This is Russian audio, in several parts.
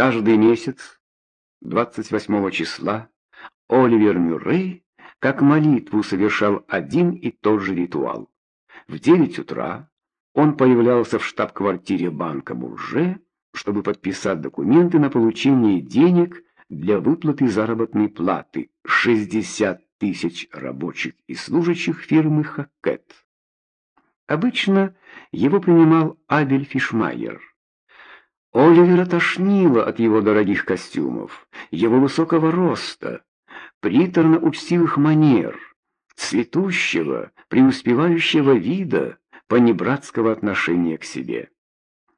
Каждый месяц, 28 числа, Оливер Мюррей как молитву совершал один и тот же ритуал. В 9 утра он появлялся в штаб-квартире банка Бурже, чтобы подписать документы на получение денег для выплаты заработной платы 60 тысяч рабочих и служащих фирмы «Хакет». Обычно его принимал Абель Фишмайер. Оливера тошнило от его дорогих костюмов, его высокого роста, приторно-учтивых манер, цветущего, преуспевающего вида, понебратского отношения к себе.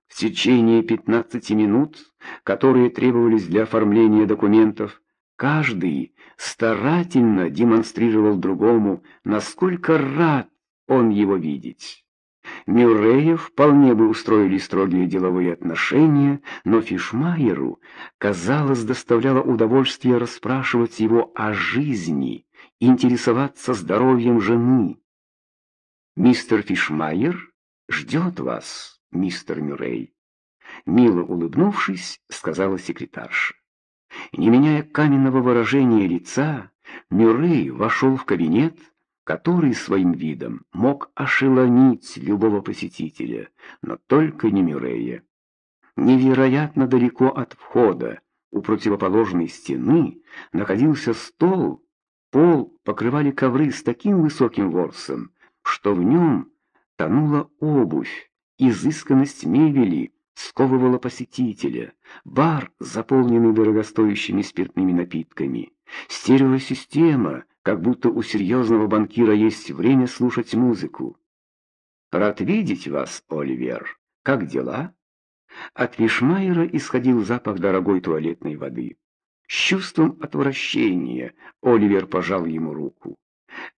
В течение 15 минут, которые требовались для оформления документов, каждый старательно демонстрировал другому, насколько рад он его видеть. Мюррея вполне бы устроили строгие деловые отношения, но Фишмайеру, казалось, доставляло удовольствие расспрашивать его о жизни, интересоваться здоровьем жены. «Мистер Фишмайер ждет вас», мистер Мюррей. Мило улыбнувшись, сказала секретарша. Не меняя каменного выражения лица, Мюррей вошел в кабинет, который своим видом мог ошеломить любого посетителя, но только не Мюррея. Невероятно далеко от входа, у противоположной стены, находился стол, пол покрывали ковры с таким высоким ворсом, что в нем тонула обувь, Изысканность мебели сковывала посетителя, бар, заполненный дорогостоящими спиртными напитками, стереосистема, как будто у серьезного банкира есть время слушать музыку. «Рад видеть вас, Оливер. Как дела?» От Вишмайера исходил запах дорогой туалетной воды. С чувством отвращения Оливер пожал ему руку.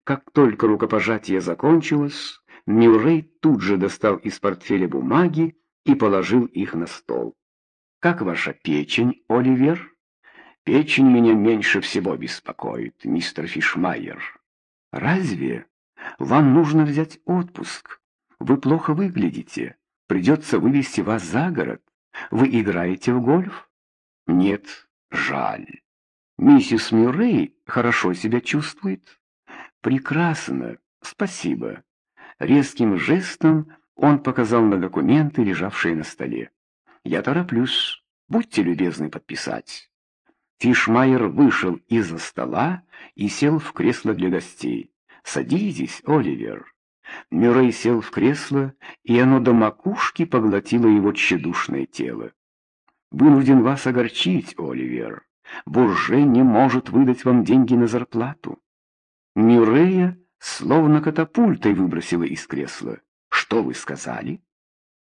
Как только рукопожатие закончилось, Мюррей тут же достал из портфеля бумаги и положил их на стол. «Как ваша печень, Оливер?» «Печень меня меньше всего беспокоит, мистер Фишмайер». «Разве? Вам нужно взять отпуск. Вы плохо выглядите. Придется вывести вас за город. Вы играете в гольф?» «Нет, жаль. Миссис Мюррей хорошо себя чувствует?» «Прекрасно, спасибо». Резким жестом он показал на документы, лежавшие на столе. «Я тороплюсь. Будьте любезны подписать». Фишмайер вышел из-за стола и сел в кресло для гостей. «Садитесь, Оливер». Мюррей сел в кресло, и оно до макушки поглотило его тщедушное тело. «Вынужден вас огорчить, Оливер. Бурже не может выдать вам деньги на зарплату». Мюррея словно катапультой выбросила из кресла. «Что вы сказали?»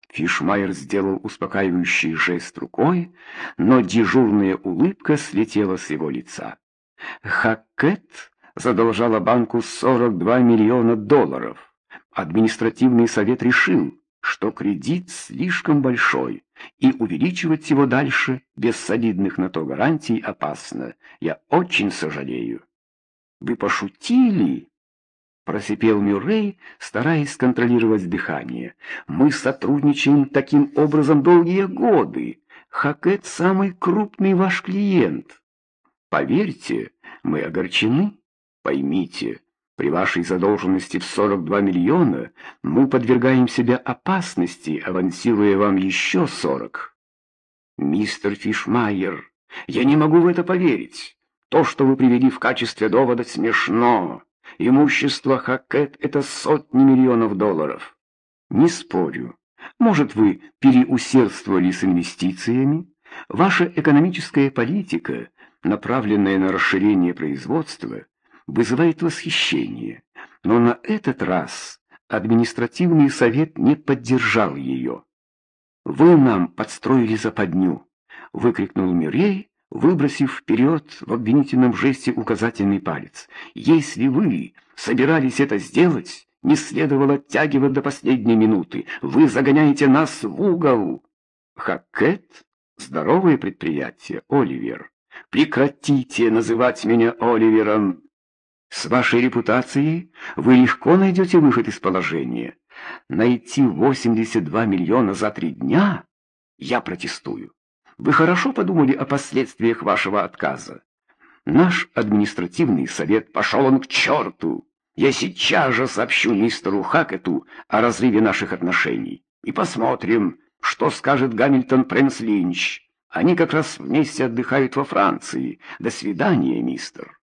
Фишмайер сделал успокаивающий жест рукой, но дежурная улыбка слетела с его лица. Хакет задолжала банку 42 миллиона долларов. Административный совет решил, что кредит слишком большой, и увеличивать его дальше без солидных на то гарантий опасно. Я очень сожалею. Вы пошутили? Просипел Мюррей, стараясь контролировать дыхание. «Мы сотрудничаем таким образом долгие годы. Хакет — самый крупный ваш клиент. Поверьте, мы огорчены. Поймите, при вашей задолженности в 42 миллиона мы подвергаем себя опасности, авансируя вам еще 40. Мистер Фишмайер, я не могу в это поверить. То, что вы привели в качестве довода, смешно. Имущество Хакет — это сотни миллионов долларов. Не спорю. Может, вы переусердствовали с инвестициями? Ваша экономическая политика, направленная на расширение производства, вызывает восхищение. Но на этот раз административный совет не поддержал ее. «Вы нам подстроили западню!» — выкрикнул Мирей, выбросив вперед в обвинительном жесте указательный палец. «Если вы собирались это сделать, не следовало оттягивать до последней минуты. Вы загоняете нас в угол!» «Хакет? Здоровое предприятие, Оливер. Прекратите называть меня Оливером!» «С вашей репутацией вы легко найдете выход из положения. Найти 82 миллиона за три дня? Я протестую. Вы хорошо подумали о последствиях вашего отказа? Наш административный совет пошел он к черту. Я сейчас же сообщу мистеру Хакету о разрыве наших отношений. И посмотрим, что скажет Гамильтон Прэнс Линч. Они как раз вместе отдыхают во Франции. До свидания, мистер.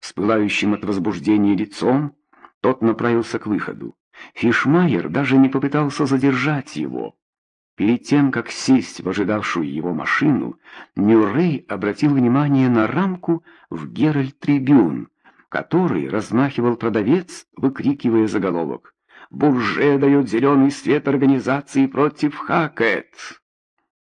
С пылающим от возбуждения лицом тот направился к выходу. Фишмайер даже не попытался задержать его. Перед тем, как сесть в ожидавшую его машину, Мюррей обратил внимание на рамку в Геральт Трибюн, который размахивал продавец, выкрикивая заголовок. «Бурже дает зеленый свет организации против Хакет!»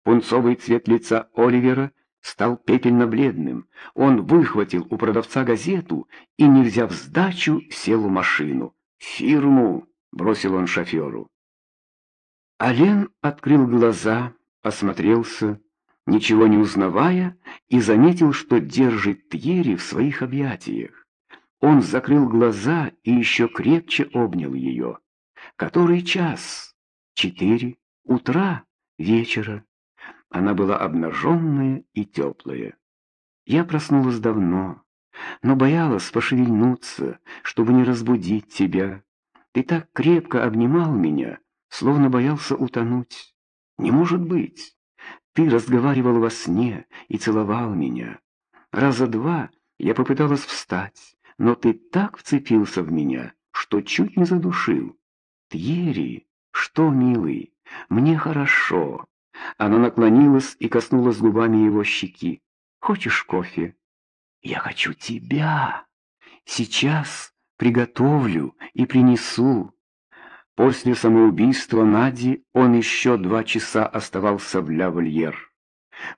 Пунцовый цвет лица Оливера стал пепельно-бледным. Он выхватил у продавца газету и, не взяв сдачу, сел в машину. «Фирму!» — бросил он шоферу. Ален открыл глаза, осмотрелся, ничего не узнавая, и заметил, что держит Тьери в своих объятиях. Он закрыл глаза и еще крепче обнял ее. Который час? Четыре утра, вечера. Она была обнаженная и теплая. Я проснулась давно, но боялась пошевельнуться, чтобы не разбудить тебя. Ты так крепко обнимал меня, словно боялся утонуть. Не может быть. Ты разговаривал во сне и целовал меня. Раза два я попыталась встать, но ты так вцепился в меня, что чуть не задушил. Тьери, что, милый, мне хорошо. Она наклонилась и коснулась губами его щеки. «Хочешь кофе?» «Я хочу тебя. Сейчас приготовлю и принесу». После самоубийства Нади он еще два часа оставался в Ля-Вольер.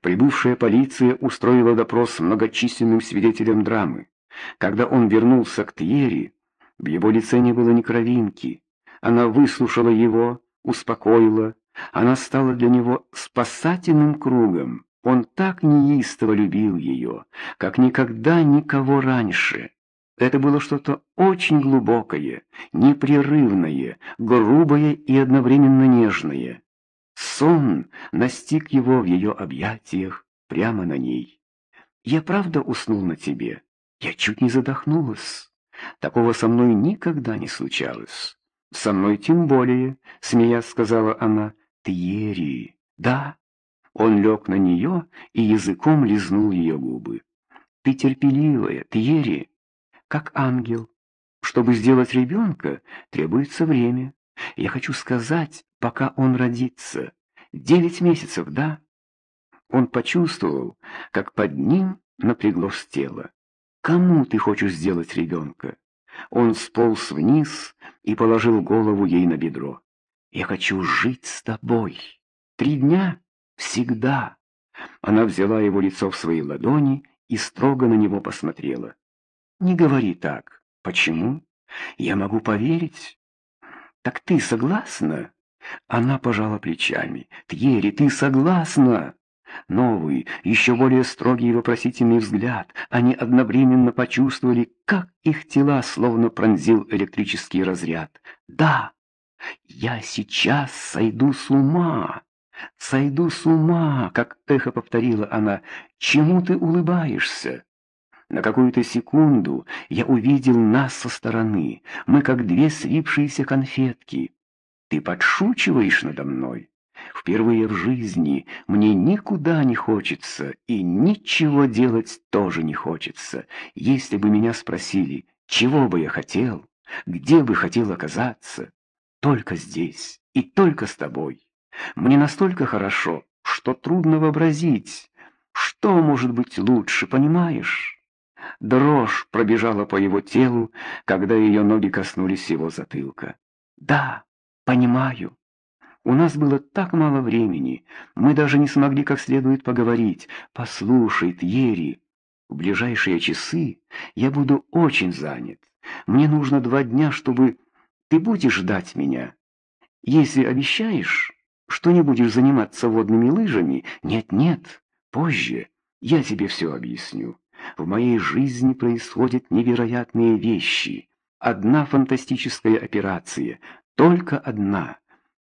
Прибывшая полиция устроила допрос многочисленным свидетелям драмы. Когда он вернулся к Тьере, в его лице не было ни кровинки. Она выслушала его, успокоила, она стала для него спасательным кругом. Он так неистово любил ее, как никогда никого раньше. Это было что-то очень глубокое, непрерывное, грубое и одновременно нежное. Сон настиг его в ее объятиях, прямо на ней. «Я правда уснул на тебе? Я чуть не задохнулась. Такого со мной никогда не случалось. Со мной тем более», — смеясь сказала она, Тьерри, да?» Он лег на нее и языком лизнул ее губы. «Ты терпеливая, Тьерри, как ангел. Чтобы сделать ребенка, требуется время. Я хочу сказать, пока он родится. Девять месяцев, да?» Он почувствовал, как под ним напряглось тело. «Кому ты хочешь сделать ребенка?» Он сполз вниз и положил голову ей на бедро. Я хочу жить с тобой. Три дня? Всегда. Она взяла его лицо в свои ладони и строго на него посмотрела. Не говори так. Почему? Я могу поверить. Так ты согласна? Она пожала плечами. Тьери, ты согласна? Новый, еще более строгий и вопросительный взгляд. Они одновременно почувствовали, как их тела словно пронзил электрический разряд. Да, «Я сейчас сойду с ума! Сойду с ума!» — как эхо повторила она. «Чему ты улыбаешься?» На какую-то секунду я увидел нас со стороны. Мы как две слипшиеся конфетки. Ты подшучиваешь надо мной? Впервые в жизни мне никуда не хочется, и ничего делать тоже не хочется. Если бы меня спросили, чего бы я хотел, где бы хотел оказаться, только здесь и только с тобой. Мне настолько хорошо, что трудно вообразить, что может быть лучше, понимаешь? Дрожь пробежала по его телу, когда ее ноги коснулись его затылка. Да, понимаю. У нас было так мало времени, мы даже не смогли как следует поговорить. Послушай, Тьери, в ближайшие часы я буду очень занят. Мне нужно два дня, чтобы ты будешь ждать меня? Если обещаешь, что не будешь заниматься водными лыжами, нет-нет, позже я тебе все объясню. В моей жизни происходят невероятные вещи. Одна фантастическая операция, только одна.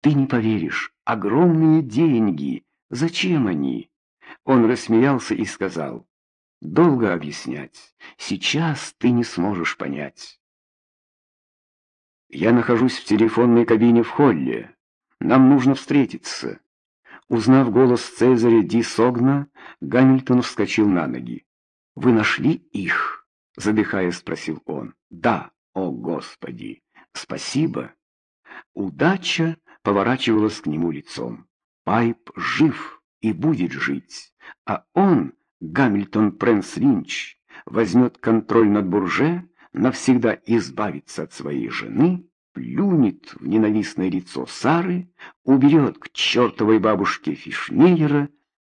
Ты не поверишь, огромные деньги. Зачем они? Он рассмеялся и сказал, «Долго объяснять. Сейчас ты не сможешь понять». «Я нахожусь в телефонной кабине в холле. Нам нужно встретиться». Узнав голос Цезаря Ди Согна, Гамильтон вскочил на ноги. «Вы нашли их?» — задыхаясь, спросил он. «Да, о Господи! Спасибо!» Удача поворачивалась к нему лицом. Пайп жив и будет жить, а он, Гамильтон Прэнс Линч, возьмет контроль над Бурже, навсегда избавится от своей жены плюнет в ненавистное лицо Сары, уберет к чертовой бабушке Фишмейера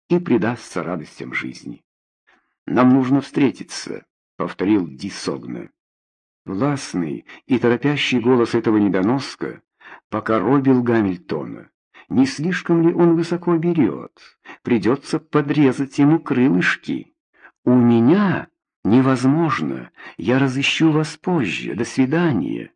и предастся радостям жизни. «Нам нужно встретиться», — повторил Ди Согна. Властный и торопящий голос этого недоноска покоробил Гамильтона. Не слишком ли он высоко берет? Придется подрезать ему крылышки. «У меня невозможно. Я разыщу вас позже. До свидания».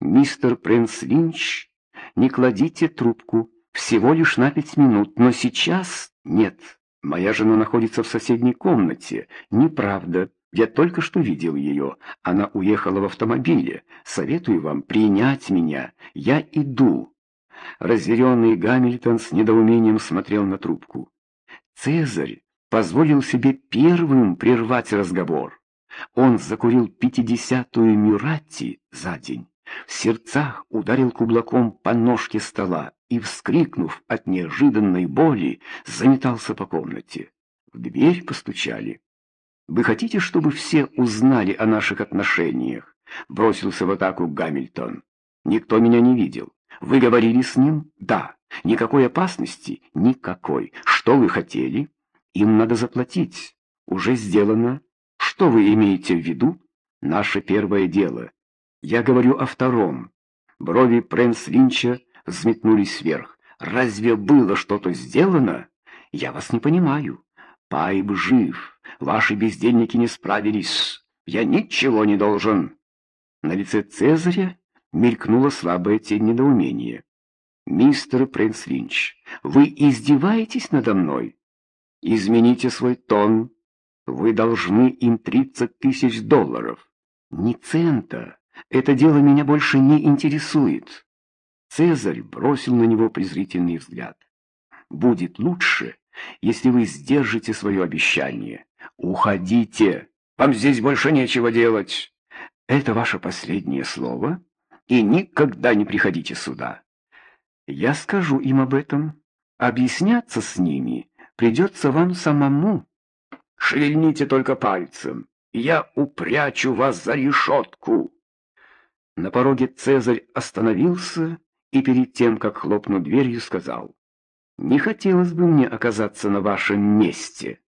«Мистер Прэнс Линч, не кладите трубку, всего лишь на пять минут, но сейчас нет. Моя жена находится в соседней комнате. Неправда, я только что видел ее. Она уехала в автомобиле. Советую вам принять меня. Я иду». Разъяренный Гамильтон с недоумением смотрел на трубку. Цезарь позволил себе первым прервать разговор. Он закурил пятидесятую Мюратти за день сердцах ударил кублаком по ножке стола и, вскрикнув от неожиданной боли, заметался по комнате. В дверь постучали. «Вы хотите, чтобы все узнали о наших отношениях?» Бросился в атаку Гамильтон. «Никто меня не видел. Вы говорили с ним?» «Да». «Никакой опасности?» «Никакой. Что вы хотели?» «Им надо заплатить». «Уже сделано». «Что вы имеете в виду?» «Наше первое дело. Я говорю о втором. Брови Прэнс Линча взметнулись вверх. Разве было что-то сделано? Я вас не понимаю. Пайб жив. Ваши бездельники не справились. Я ничего не должен. На лице Цезаря мелькнула слабая тень недоумения. «Мистер Прэнс Линч, вы издеваетесь надо мной? Измените свой тон. Вы должны им тридцать тысяч долларов. Ни цента. Это дело меня больше не интересует. Цезарь бросил на него презрительный взгляд. Будет лучше, если вы сдержите свое обещание. Уходите. Вам здесь больше нечего делать. Это ваше последнее слово, и никогда не приходите сюда. Я скажу им об этом. Объясняться с ними придется вам самому. Шевельните только пальцем, я упрячу вас за решетку. На пороге Цезарь остановился и перед тем, как хлопнуть дверью, сказал, «Не хотелось бы мне оказаться на вашем месте».